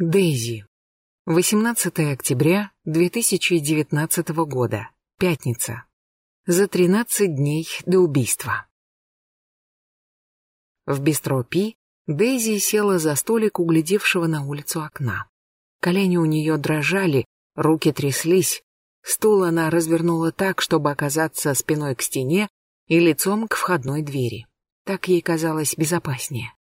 Дейзи. 18 октября 2019 года. Пятница. За 13 дней до убийства. В бистро Пи Дейзи села за столик, углядевшего на улицу окна. Колени у нее дрожали, руки тряслись. Стул она развернула так, чтобы оказаться спиной к стене и лицом к входной двери. Так ей казалось безопаснее.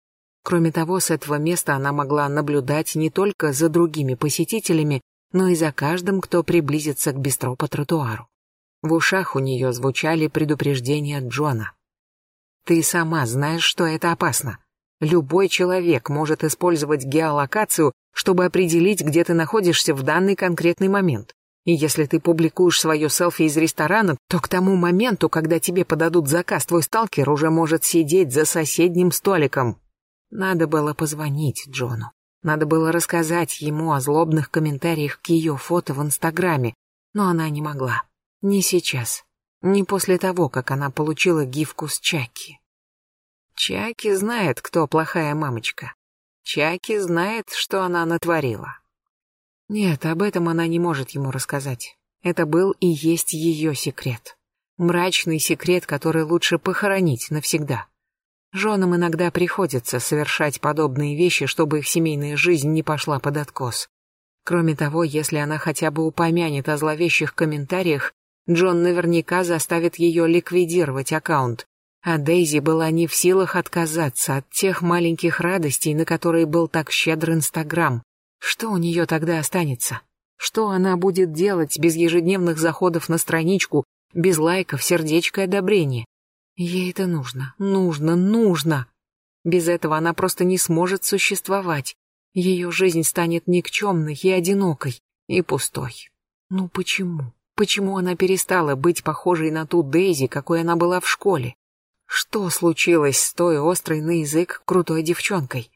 Кроме того, с этого места она могла наблюдать не только за другими посетителями, но и за каждым, кто приблизится к бистро по тротуару. В ушах у нее звучали предупреждения Джона. «Ты сама знаешь, что это опасно. Любой человек может использовать геолокацию, чтобы определить, где ты находишься в данный конкретный момент. И если ты публикуешь свое селфи из ресторана, то к тому моменту, когда тебе подадут заказ, твой сталкер уже может сидеть за соседним столиком. Надо было позвонить Джону. Надо было рассказать ему о злобных комментариях к ее фото в Инстаграме, но она не могла. Не сейчас. Не после того, как она получила гифку с Чаки. Чаки знает, кто плохая мамочка. Чаки знает, что она натворила. Нет, об этом она не может ему рассказать. Это был и есть ее секрет. Мрачный секрет, который лучше похоронить навсегда. Женам иногда приходится совершать подобные вещи, чтобы их семейная жизнь не пошла под откос. Кроме того, если она хотя бы упомянет о зловещих комментариях, Джон наверняка заставит ее ликвидировать аккаунт, а Дейзи была не в силах отказаться от тех маленьких радостей, на которые был так щедр Инстаграм. Что у нее тогда останется? Что она будет делать без ежедневных заходов на страничку, без лайков, сердечка и одобрения? Ей это нужно, нужно, нужно. Без этого она просто не сможет существовать. Ее жизнь станет никчемной и одинокой, и пустой. Ну почему? Почему она перестала быть похожей на ту Дейзи, какой она была в школе? Что случилось с той острой на язык крутой девчонкой?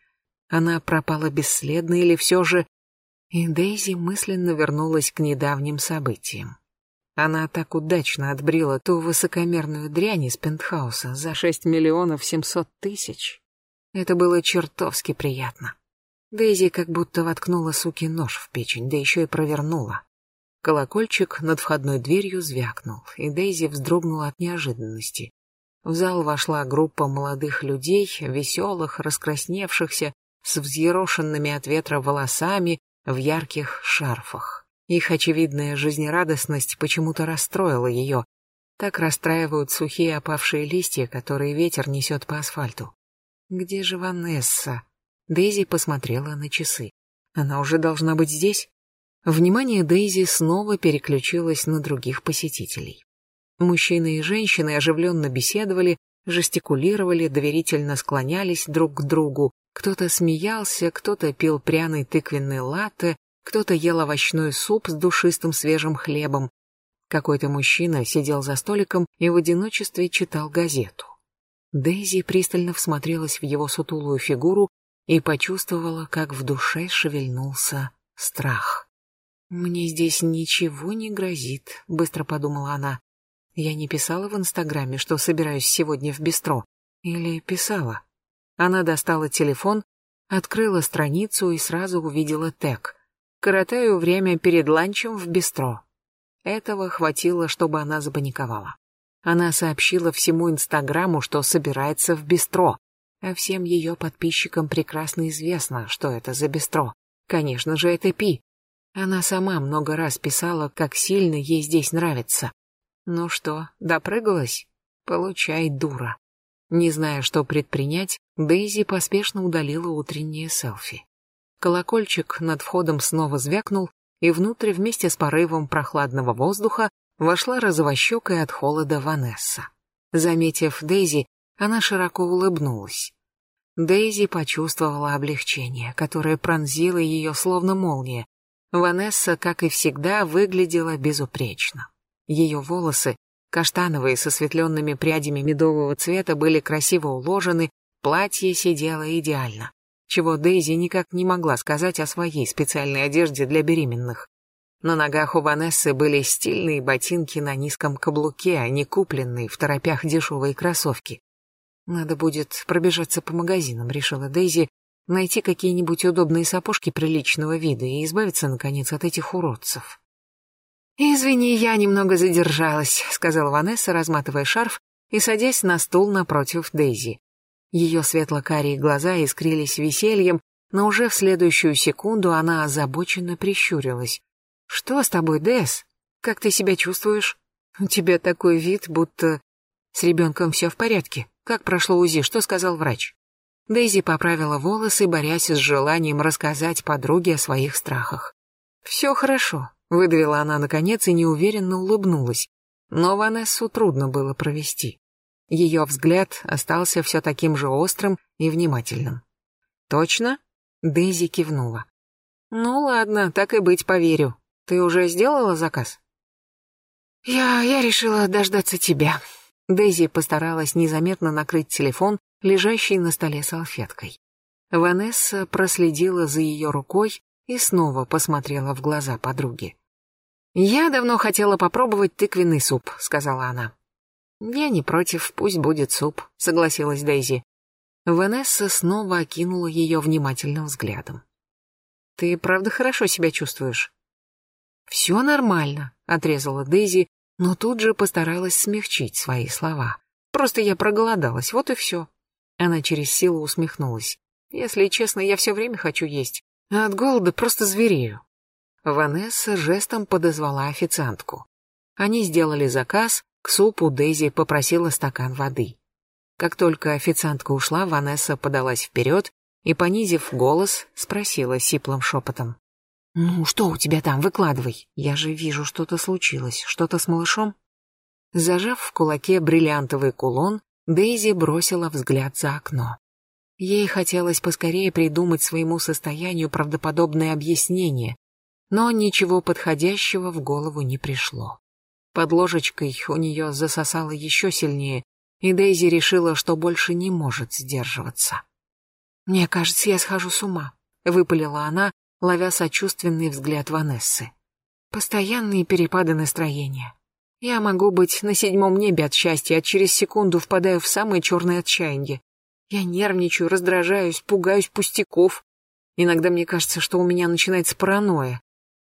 Она пропала бесследно или все же... И Дейзи мысленно вернулась к недавним событиям. Она так удачно отбрила ту высокомерную дрянь из пентхауса за шесть миллионов семьсот тысяч. Это было чертовски приятно. Дейзи как будто воткнула суки нож в печень, да еще и провернула. Колокольчик над входной дверью звякнул, и Дейзи вздрогнула от неожиданности. В зал вошла группа молодых людей, веселых, раскрасневшихся, с взъерошенными от ветра волосами, в ярких шарфах. Их очевидная жизнерадостность почему-то расстроила ее. Так расстраивают сухие опавшие листья, которые ветер несет по асфальту. Где же Ванесса? Дейзи посмотрела на часы. Она уже должна быть здесь? Внимание Дейзи снова переключилось на других посетителей. Мужчины и женщины оживленно беседовали, жестикулировали, доверительно склонялись друг к другу. Кто-то смеялся, кто-то пил пряный тыквенный латте, кто-то ел овощной суп с душистым свежим хлебом. Какой-то мужчина сидел за столиком и в одиночестве читал газету. Дейзи пристально всмотрелась в его сутулую фигуру и почувствовала, как в душе шевельнулся страх. «Мне здесь ничего не грозит», — быстро подумала она. «Я не писала в Инстаграме, что собираюсь сегодня в бистро. Или писала?» Она достала телефон, открыла страницу и сразу увидела тег. Коротаю время перед ланчем в бистро. Этого хватило, чтобы она запаниковала. Она сообщила всему Инстаграму, что собирается в бистро, а всем ее подписчикам прекрасно известно, что это за бистро. Конечно же, это Пи. Она сама много раз писала, как сильно ей здесь нравится. Ну что, допрыгалась? Получай, дура. Не зная, что предпринять, Дейзи поспешно удалила утреннее селфи. Колокольчик над входом снова звякнул, и внутрь вместе с порывом прохладного воздуха вошла розовощекая от холода Ванесса. Заметив Дейзи, она широко улыбнулась. Дейзи почувствовала облегчение, которое пронзило ее словно молния. Ванесса, как и всегда, выглядела безупречно. Ее волосы, каштановые со светленными прядями медового цвета, были красиво уложены, платье сидело идеально чего Дейзи никак не могла сказать о своей специальной одежде для беременных. На ногах у Ванессы были стильные ботинки на низком каблуке, а не купленные в торопях дешевые кроссовки. «Надо будет пробежаться по магазинам», — решила Дейзи, найти какие-нибудь удобные сапожки приличного вида и избавиться, наконец, от этих уродцев. «Извини, я немного задержалась», — сказала Ванесса, разматывая шарф и садясь на стул напротив Дейзи. Ее светло-карие глаза искрились весельем, но уже в следующую секунду она озабоченно прищурилась. «Что с тобой, Дэс? Как ты себя чувствуешь? У тебя такой вид, будто...» «С ребенком все в порядке. Как прошло УЗИ? Что сказал врач?» Дейзи поправила волосы, борясь с желанием рассказать подруге о своих страхах. «Все хорошо», — выдавила она наконец и неуверенно улыбнулась. Но Ванессу трудно было провести. Ее взгляд остался все таким же острым и внимательным. «Точно?» — Дейзи кивнула. «Ну ладно, так и быть, поверю. Ты уже сделала заказ?» «Я... я решила дождаться тебя». Дейзи постаралась незаметно накрыть телефон лежащей на столе салфеткой. Ванесса проследила за ее рукой и снова посмотрела в глаза подруги. «Я давно хотела попробовать тыквенный суп», — сказала она. «Я не против, пусть будет суп», — согласилась Дейзи. Ванесса снова окинула ее внимательным взглядом. «Ты правда хорошо себя чувствуешь?» «Все нормально», — отрезала Дейзи, но тут же постаралась смягчить свои слова. «Просто я проголодалась, вот и все». Она через силу усмехнулась. Если честно, я все время хочу есть. А от голода просто зверею. Ванесса жестом подозвала официантку. Они сделали заказ, к супу Дейзи попросила стакан воды. Как только официантка ушла, Ванесса подалась вперед и, понизив голос, спросила сиплым шепотом. «Ну, что у тебя там? Выкладывай. Я же вижу, что-то случилось. Что-то с малышом?» Зажав в кулаке бриллиантовый кулон, Дейзи бросила взгляд за окно. Ей хотелось поскорее придумать своему состоянию правдоподобное объяснение, но ничего подходящего в голову не пришло. Под ложечкой у нее засосало еще сильнее, и Дейзи решила, что больше не может сдерживаться. «Мне кажется, я схожу с ума», — выпалила она, ловя сочувственный взгляд Ванессы. «Постоянные перепады настроения. Я могу быть на седьмом небе от счастья, а через секунду впадаю в самое черное отчаяние. Я нервничаю, раздражаюсь, пугаюсь пустяков. Иногда мне кажется, что у меня начинается паранойя.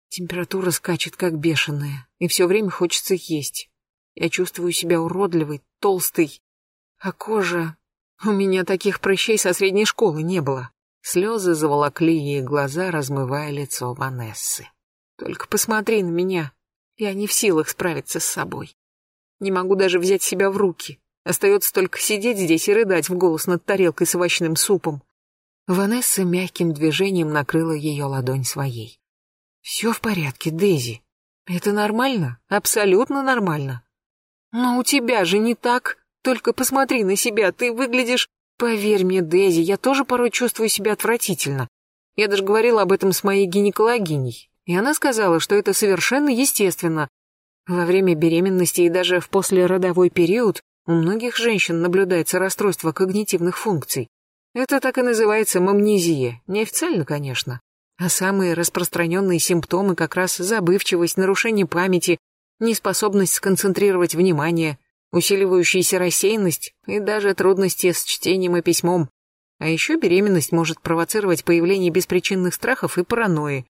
Температура скачет как бешеная, и все время хочется есть. Я чувствую себя уродливой, толстой. А кожа... У меня таких прыщей со средней школы не было. Слезы заволокли ей глаза, размывая лицо Ванессы. Только посмотри на меня. Я не в силах справиться с собой. Не могу даже взять себя в руки. Остается только сидеть здесь и рыдать в голос над тарелкой с овощным супом. Ванесса мягким движением накрыла ее ладонь своей. «Все в порядке, Дейзи. Это нормально? Абсолютно нормально. Но у тебя же не так. Только посмотри на себя, ты выглядишь... Поверь мне, Дейзи, я тоже порой чувствую себя отвратительно. Я даже говорила об этом с моей гинекологиней и она сказала, что это совершенно естественно. Во время беременности и даже в послеродовой период у многих женщин наблюдается расстройство когнитивных функций. Это так и называется мамнезия, неофициально, конечно. А самые распространенные симптомы как раз забывчивость, нарушение памяти, неспособность сконцентрировать внимание, усиливающаяся рассеянность и даже трудности с чтением и письмом. А еще беременность может провоцировать появление беспричинных страхов и паранойи,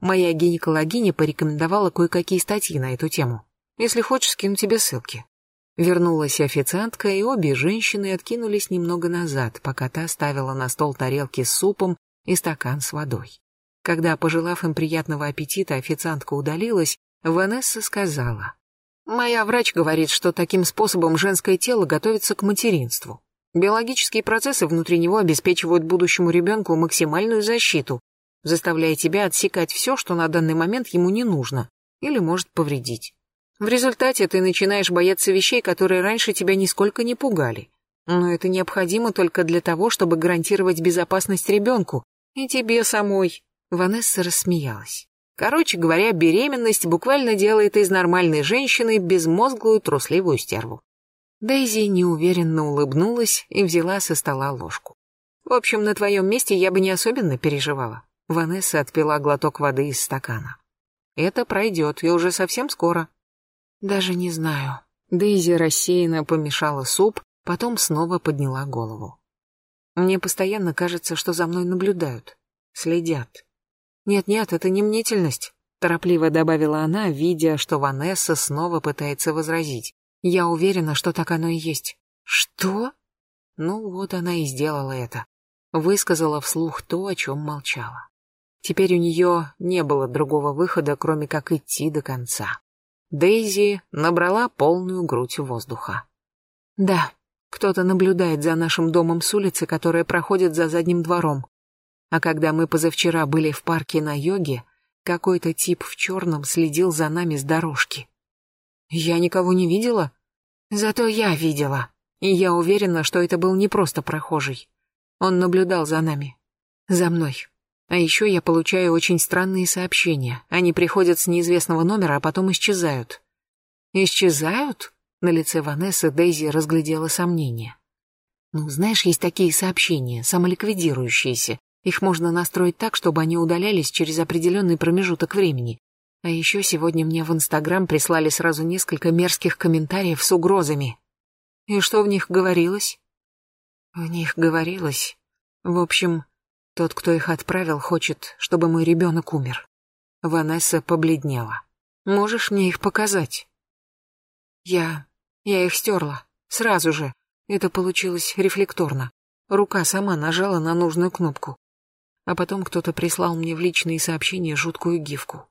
Моя гинекологиня порекомендовала кое-какие статьи на эту тему. Если хочешь, скину тебе ссылки. Вернулась официантка, и обе женщины откинулись немного назад, пока та ставила на стол тарелки с супом и стакан с водой. Когда, пожелав им приятного аппетита, официантка удалилась, Ванесса сказала. «Моя врач говорит, что таким способом женское тело готовится к материнству. Биологические процессы внутри него обеспечивают будущему ребенку максимальную защиту, заставляя тебя отсекать все, что на данный момент ему не нужно или может повредить. В результате ты начинаешь бояться вещей, которые раньше тебя нисколько не пугали. Но это необходимо только для того, чтобы гарантировать безопасность ребенку и тебе самой. Ванесса рассмеялась. Короче говоря, беременность буквально делает из нормальной женщины безмозглую трусливую стерву. Дейзи неуверенно улыбнулась и взяла со стола ложку. В общем, на твоем месте я бы не особенно переживала. Ванесса отпила глоток воды из стакана. «Это пройдет, и уже совсем скоро». «Даже не знаю». Дейзи рассеянно помешала суп, потом снова подняла голову. Мне постоянно кажется, что за мной наблюдают, следят. Нет-нет, это не мнительность, торопливо добавила она, видя, что Ванесса снова пытается возразить. Я уверена, что так оно и есть. Что? Ну вот она и сделала это. Высказала вслух то, о чем молчала. Теперь у нее не было другого выхода, кроме как идти до конца. Дейзи набрала полную грудь воздуха. Да, кто-то наблюдает за нашим домом с улицы, которая проходит за задним двором. А когда мы позавчера были в парке на йоге, какой-то тип в черном следил за нами с дорожки. Я никого не видела? Зато я видела. И я уверена, что это был не просто прохожий. Он наблюдал за нами. За мной. А еще я получаю очень странные сообщения. Они приходят с неизвестного номера, а потом исчезают. Исчезают? На лице Ванессы Дейзи разглядела сомнение. Ну, знаешь, есть такие сообщения, самоликвидирующиеся. Их можно настроить так, чтобы они удалялись через определенный промежуток времени. А еще сегодня мне в Инстаграм прислали сразу несколько мерзких комментариев с угрозами. И что в них говорилось? В них говорилось... В общем, тот, кто их отправил, хочет, чтобы мой ребенок умер. Ванесса побледнела. Можешь мне их показать? Я... я их стерла. Сразу же. Это получилось рефлекторно. Рука сама нажала на нужную кнопку. А потом кто-то прислал мне в личные сообщения жуткую гифку.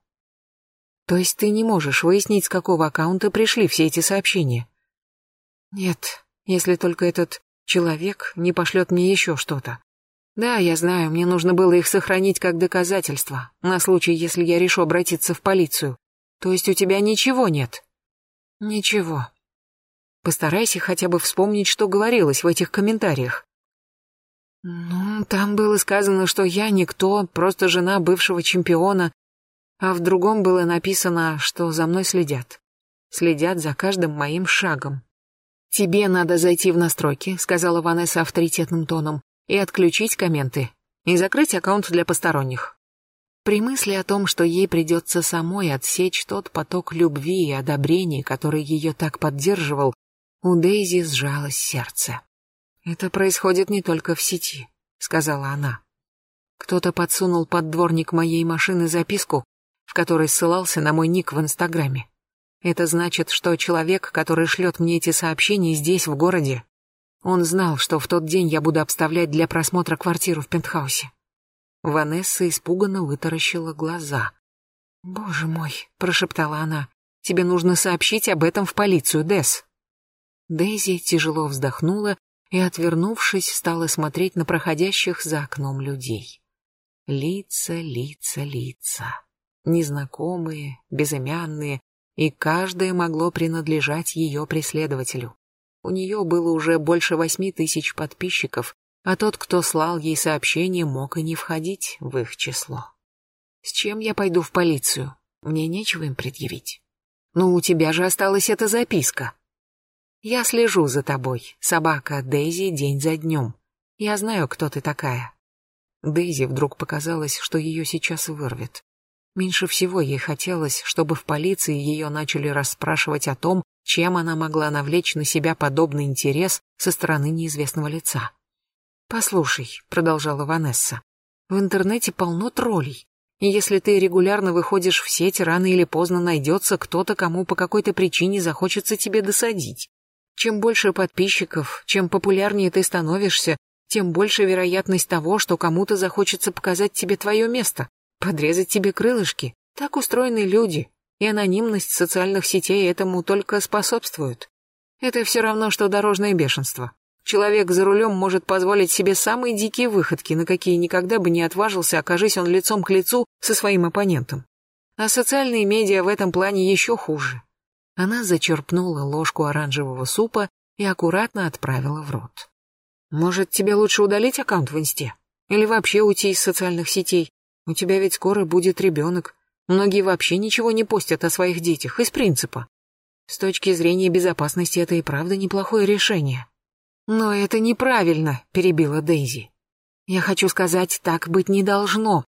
То есть ты не можешь выяснить, с какого аккаунта пришли все эти сообщения? Нет, если только этот человек не пошлет мне еще что-то. Да, я знаю, мне нужно было их сохранить как доказательство, на случай, если я решу обратиться в полицию. То есть у тебя ничего нет? Ничего. Постарайся хотя бы вспомнить, что говорилось в этих комментариях. Ну, там было сказано, что я никто, просто жена бывшего чемпиона, а в другом было написано, что за мной следят. Следят за каждым моим шагом. «Тебе надо зайти в настройки», — сказала Ванесса авторитетным тоном, «и отключить комменты, и закрыть аккаунт для посторонних». При мысли о том, что ей придется самой отсечь тот поток любви и одобрений, который ее так поддерживал, у Дейзи сжалось сердце. «Это происходит не только в сети», — сказала она. Кто-то подсунул под дворник моей машины записку, в которой ссылался на мой ник в Инстаграме. Это значит, что человек, который шлет мне эти сообщения здесь, в городе, он знал, что в тот день я буду обставлять для просмотра квартиру в пентхаусе. Ванесса испуганно вытаращила глаза. «Боже мой», — прошептала она, — «тебе нужно сообщить об этом в полицию, Десс». Дейзи тяжело вздохнула и, отвернувшись, стала смотреть на проходящих за окном людей. Лица, лица, лица. Незнакомые, безымянные, и каждое могло принадлежать ее преследователю. У нее было уже больше восьми тысяч подписчиков, а тот, кто слал ей сообщение, мог и не входить в их число. С чем я пойду в полицию? Мне нечего им предъявить. Ну, у тебя же осталась эта записка. Я слежу за тобой, собака Дейзи, день за днем. Я знаю, кто ты такая. Дейзи вдруг показалось, что ее сейчас вырвет. Меньше всего ей хотелось, чтобы в полиции ее начали расспрашивать о том, чем она могла навлечь на себя подобный интерес со стороны неизвестного лица. «Послушай», — продолжала Ванесса, — «в интернете полно троллей, и если ты регулярно выходишь в сеть, рано или поздно найдется кто-то, кому по какой-то причине захочется тебе досадить. Чем больше подписчиков, чем популярнее ты становишься, тем больше вероятность того, что кому-то захочется показать тебе твое место. Подрезать тебе крылышки. Так устроены люди, и анонимность социальных сетей этому только способствует. Это все равно, что дорожное бешенство. Человек за рулем может позволить себе самые дикие выходки, на какие никогда бы не отважился, окажись он лицом к лицу со своим оппонентом. А социальные медиа в этом плане еще хуже. Она зачерпнула ложку оранжевого супа и аккуратно отправила в рот. «Может, тебе лучше удалить аккаунт в инсте? Или вообще уйти из социальных сетей? У тебя ведь скоро будет ребенок. Многие вообще ничего не постят о своих детях, из принципа. С точки зрения безопасности это и правда неплохое решение. Но это неправильно, перебила Дейзи. Я хочу сказать, так быть не должно.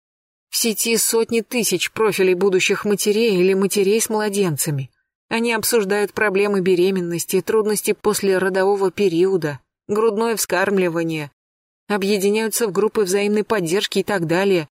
В сети сотни тысяч профилей будущих матерей или матерей с младенцами. Они обсуждают проблемы беременности, трудности после родового периода, грудное вскармливание, объединяются в группы взаимной поддержки и так далее.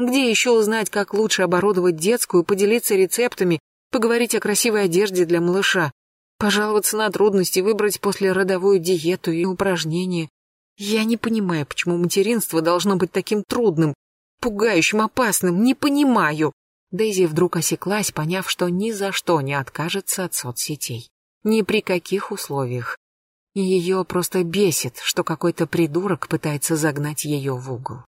Где еще узнать, как лучше оборудовать детскую, поделиться рецептами, поговорить о красивой одежде для малыша, пожаловаться на трудности, выбрать послеродовую диету и упражнения. Я не понимаю, почему материнство должно быть таким трудным, пугающим, опасным, не понимаю. Дейзи вдруг осеклась, поняв, что ни за что не откажется от соцсетей. Ни при каких условиях. Ее просто бесит, что какой-то придурок пытается загнать ее в угол.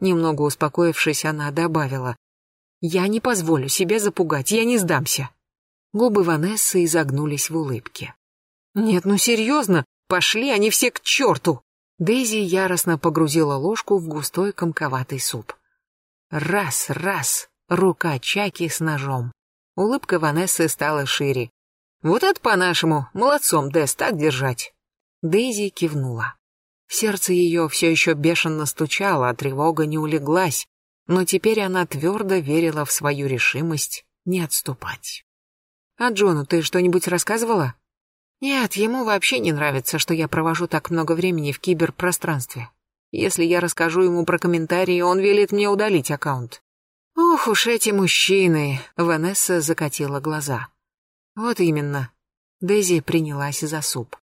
Немного успокоившись, она добавила. «Я не позволю себя запугать, я не сдамся». Губы Ванессы изогнулись в улыбке. «Нет, ну серьезно, пошли они все к черту!» Дейзи яростно погрузила ложку в густой комковатый суп. Раз, раз, рука Чаки с ножом. Улыбка Ванессы стала шире. «Вот это по-нашему, молодцом, Дэс, так держать!» Дейзи кивнула. Сердце ее все еще бешено стучало, а тревога не улеглась, но теперь она твердо верила в свою решимость не отступать. «А Джону ты что-нибудь рассказывала?» «Нет, ему вообще не нравится, что я провожу так много времени в киберпространстве. Если я расскажу ему про комментарии, он велит мне удалить аккаунт». «Ох уж эти мужчины!» — Ванесса закатила глаза. «Вот именно». Дейзи принялась за суп.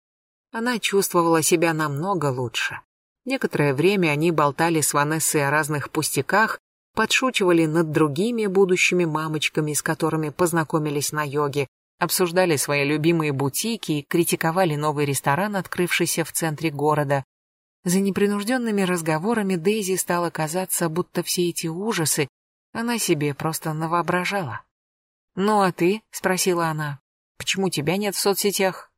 Она чувствовала себя намного лучше. Некоторое время они болтали с Ванессой о разных пустяках, подшучивали над другими будущими мамочками, с которыми познакомились на йоге, обсуждали свои любимые бутики и критиковали новый ресторан, открывшийся в центре города. За непринужденными разговорами Дейзи стало казаться, будто все эти ужасы она себе просто навоображала. «Ну а ты?» — спросила она. «Почему тебя нет в соцсетях?»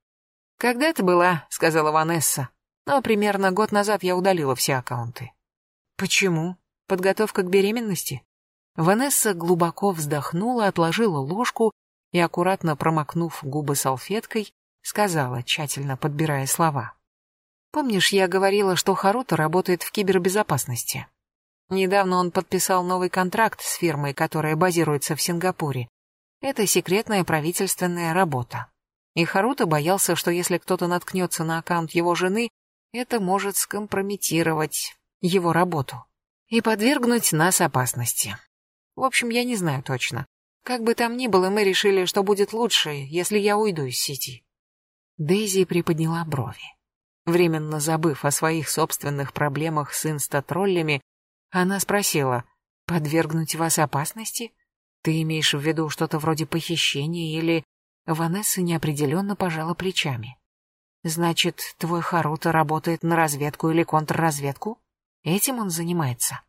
«Когда-то была», — сказала Ванесса. «Но примерно год назад я удалила все аккаунты». «Почему? Подготовка к беременности?» Ванесса глубоко вздохнула, отложила ложку и, аккуратно промокнув губы салфеткой, сказала, тщательно подбирая слова. «Помнишь, я говорила, что Харуто работает в кибербезопасности? Недавно он подписал новый контракт с фирмой, которая базируется в Сингапуре. Это секретная правительственная работа. И Харуто боялся, что если кто-то наткнется на аккаунт его жены, это может скомпрометировать его работу и подвергнуть нас опасности. В общем, я не знаю точно. Как бы там ни было, мы решили, что будет лучше, если я уйду из сети. Дейзи приподняла брови. Временно забыв о своих собственных проблемах с инстатроллями, она спросила, «Подвергнуть вас опасности? Ты имеешь в виду что-то вроде похищения или Ванесса неопределенно пожала плечами. «Значит, твой Харуто работает на разведку или контрразведку? Этим он занимается?»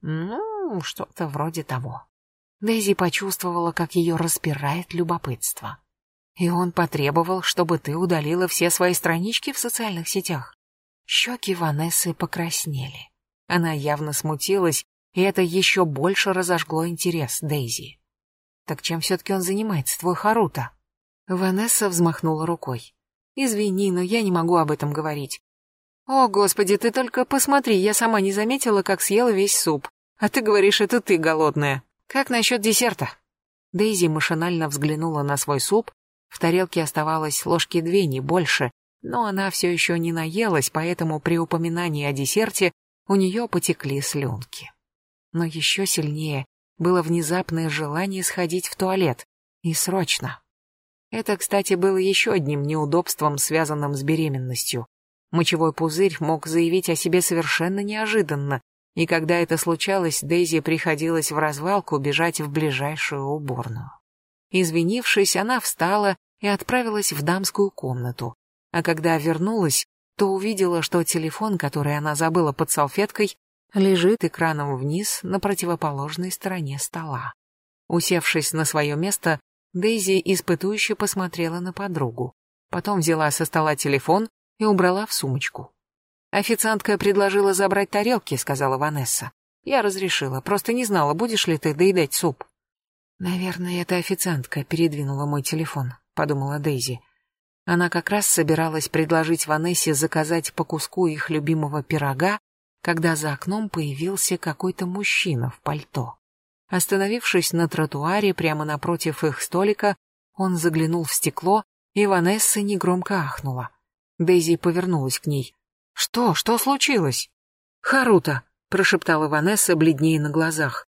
«Ну, что-то вроде того». Дейзи почувствовала, как ее распирает любопытство. «И он потребовал, чтобы ты удалила все свои странички в социальных сетях?» Щеки Ванессы покраснели. Она явно смутилась, и это еще больше разожгло интерес Дейзи. «Так чем все-таки он занимается, твой Харуто?» Ванесса взмахнула рукой. «Извини, но я не могу об этом говорить. О, господи, ты только посмотри, я сама не заметила, как съела весь суп. А ты говоришь, это ты голодная. Как насчет десерта?» Дейзи машинально взглянула на свой суп. В тарелке оставалось ложки две, не больше, но она все еще не наелась, поэтому при упоминании о десерте у нее потекли слюнки. Но еще сильнее было внезапное желание сходить в туалет. И срочно. Это, кстати, было еще одним неудобством, связанным с беременностью. Мочевой пузырь мог заявить о себе совершенно неожиданно, и когда это случалось, Дейзи приходилось в развалку бежать в ближайшую уборную. Извинившись, она встала и отправилась в дамскую комнату, а когда вернулась, то увидела, что телефон, который она забыла под салфеткой, лежит экраном вниз на противоположной стороне стола. Усевшись на свое место, Дейзи испытующе посмотрела на подругу. Потом взяла со стола телефон и убрала в сумочку. «Официантка предложила забрать тарелки», — сказала Ванесса. «Я разрешила, просто не знала, будешь ли ты доедать суп». «Наверное, эта официантка передвинула мой телефон», — подумала Дейзи. Она как раз собиралась предложить Ванессе заказать по куску их любимого пирога, когда за окном появился какой-то мужчина в пальто. Остановившись на тротуаре прямо напротив их столика, он заглянул в стекло, и Ванесса негромко ахнула. Дейзи повернулась к ней. «Что? Что случилось?» «Харута!» — прошептала Ванесса бледнее на глазах.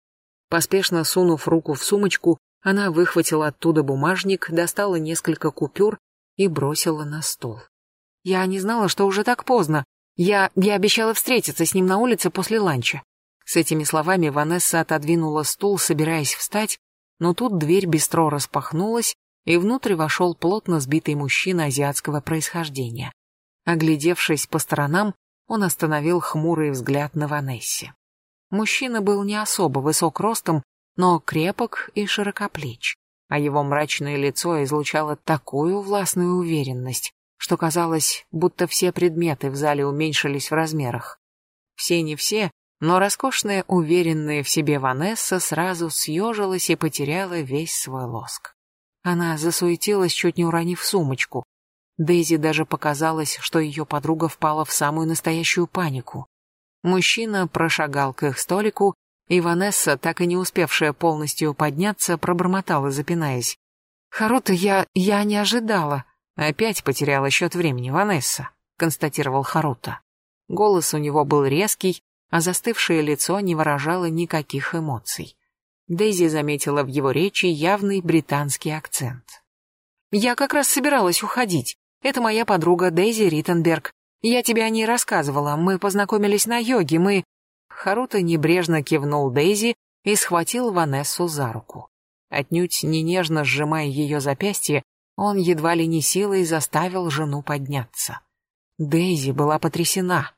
Поспешно сунув руку в сумочку, она выхватила оттуда бумажник, достала несколько купюр и бросила на стол. «Я не знала, что уже так поздно. Я... я обещала встретиться с ним на улице после ланча». С этими словами Ванесса отодвинула стул, собираясь встать, но тут дверь бистро распахнулась, и внутрь вошел плотно сбитый мужчина азиатского происхождения. Оглядевшись по сторонам, он остановил хмурый взгляд на Ванессе. Мужчина был не особо высок ростом, но крепок и широкоплеч, а его мрачное лицо излучало такую властную уверенность, что казалось, будто все предметы в зале уменьшились в размерах. Все не все, но роскошная, уверенная в себе Ванесса сразу съежилась и потеряла весь свой лоск. Она засуетилась, чуть не уронив сумочку. Дейзи даже показалось, что ее подруга впала в самую настоящую панику. Мужчина прошагал к их столику, и Ванесса, так и не успевшая полностью подняться, пробормотала, запинаясь. «Харута, я... я не ожидала». «Опять потеряла счет времени, Ванесса», — констатировал Харута. Голос у него был резкий, а застывшее лицо не выражало никаких эмоций. Дейзи заметила в его речи явный британский акцент. «Я как раз собиралась уходить. Это моя подруга Дейзи Риттенберг. Я тебе о ней рассказывала. Мы познакомились на йоге, мы...» Харута небрежно кивнул Дейзи и схватил Ванессу за руку. Отнюдь не нежно сжимая ее запястье, он едва ли не силой заставил жену подняться. Дейзи была потрясена.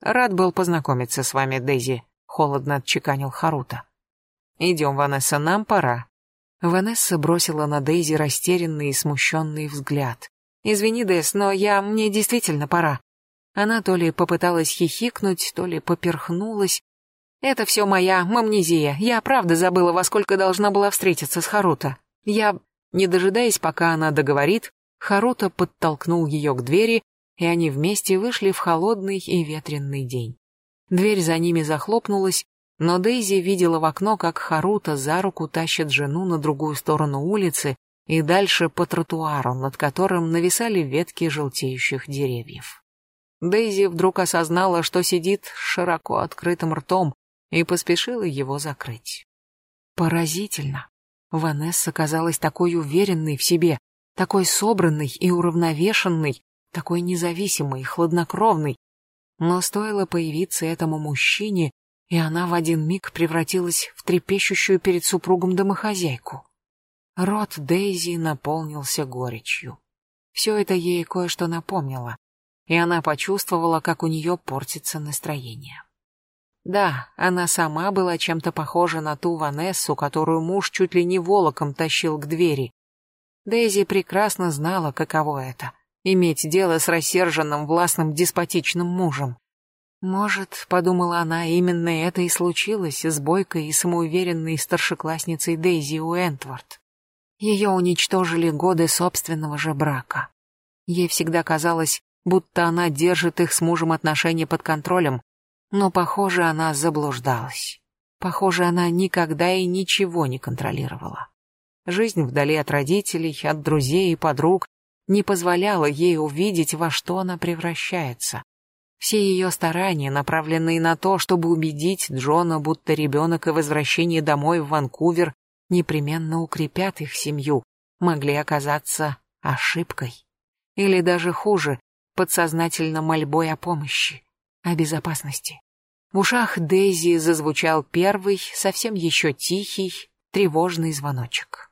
«Рад был познакомиться с вами, Дейзи», — холодно отчеканил Харута. «Идем, Ванесса, нам пора». Ванесса бросила на Дейзи растерянный и смущенный взгляд. «Извини, Дэс, но я... мне действительно пора». Она то ли попыталась хихикнуть, то ли поперхнулась. «Это все моя мамнезия. Я правда забыла, во сколько должна была встретиться с Харуто. Я...» Не дожидаясь, пока она договорит, Харуто подтолкнул ее к двери, и они вместе вышли в холодный и ветренный день. Дверь за ними захлопнулась, но Дейзи видела в окно, как Харута за руку тащит жену на другую сторону улицы и дальше по тротуару, над которым нависали ветки желтеющих деревьев. Дейзи вдруг осознала, что сидит с широко открытым ртом, и поспешила его закрыть. Поразительно. Ванесса казалась такой уверенной в себе, такой собранной и уравновешенной, такой независимой, хладнокровной. Но стоило появиться этому мужчине, и она в один миг превратилась в трепещущую перед супругом домохозяйку. Рот Дейзи наполнился горечью. Все это ей кое-что напомнило, и она почувствовала, как у нее портится настроение. Да, она сама была чем-то похожа на ту Ванессу, которую муж чуть ли не волоком тащил к двери. Дейзи прекрасно знала, каково это — иметь дело с рассерженным, властным, деспотичным мужем. Может, подумала она, именно это и случилось с бойкой и самоуверенной старшеклассницей Дейзи Уэнтворд. Ее уничтожили годы собственного же брака. Ей всегда казалось, будто она держит их с мужем отношения под контролем, но, похоже, она заблуждалась. Похоже, она никогда и ничего не контролировала. Жизнь вдали от родителей, от друзей и подруг не позволяла ей увидеть, во что она превращается. Все ее старания, направленные на то, чтобы убедить Джона, будто ребенок и возвращение домой в Ванкувер непременно укрепят их семью, могли оказаться ошибкой. Или даже хуже, подсознательно мольбой о помощи, о безопасности. В ушах Дейзи зазвучал первый, совсем еще тихий, тревожный звоночек.